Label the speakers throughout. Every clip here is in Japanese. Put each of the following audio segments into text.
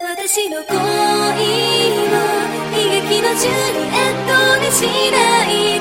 Speaker 1: 私の恋を悲劇のジュリエットにしない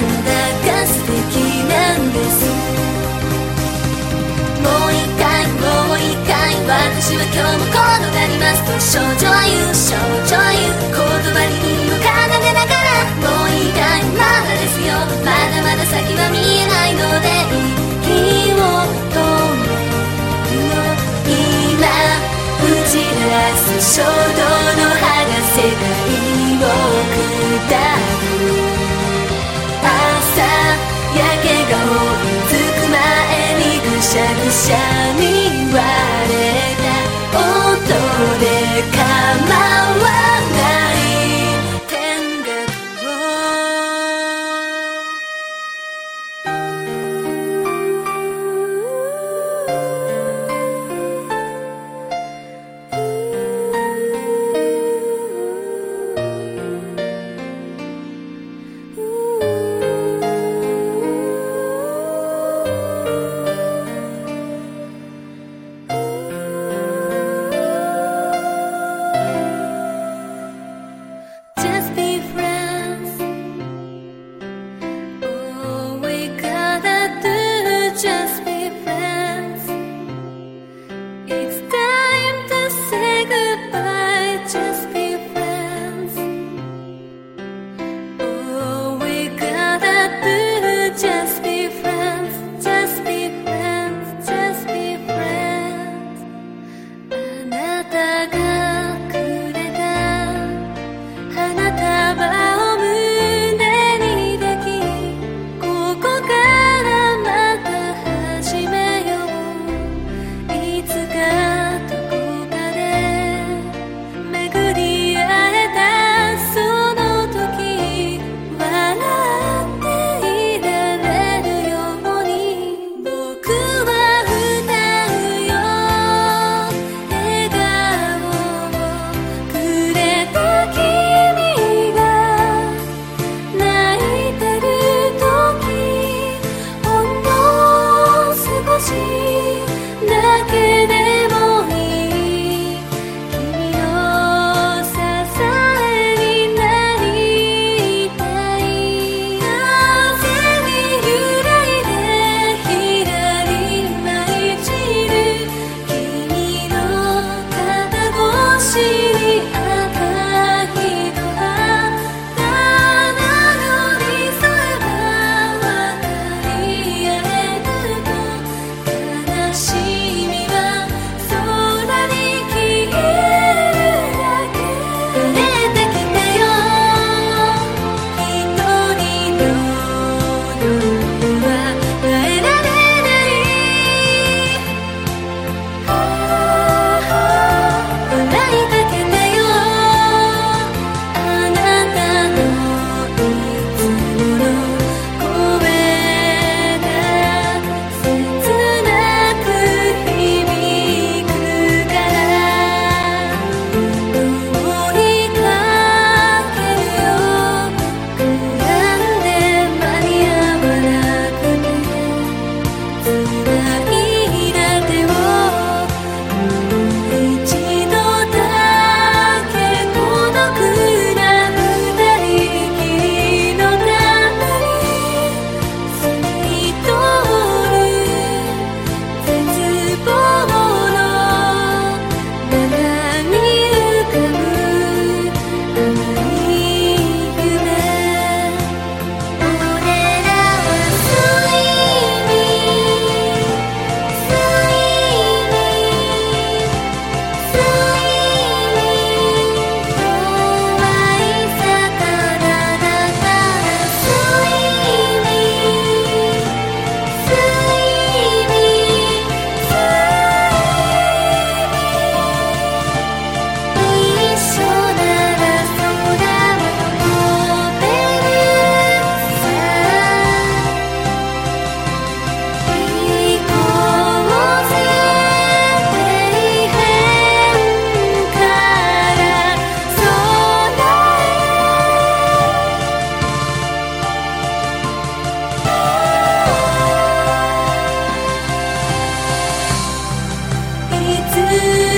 Speaker 1: が素敵なんです。もう一回もう一回私は今日もこうなりますと少女優少女優言葉に身を奏でながらもう一回まだですよ。まだまだ先は見えないので息を止めるよ今打ち出す衝動の歯が世界を砕く下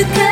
Speaker 1: 그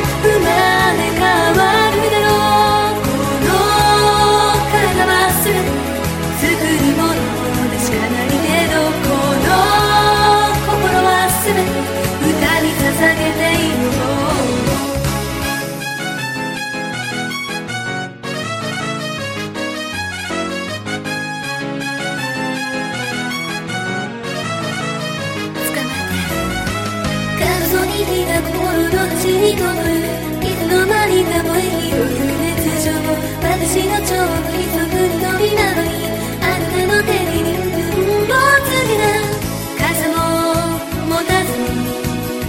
Speaker 1: 私の蝶の急ぐ緑なのにあなたの手に文房具が傘も持たずに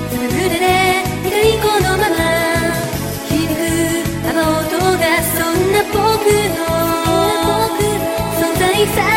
Speaker 1: ただで光来このまま響くあの音がそんな僕の存在さ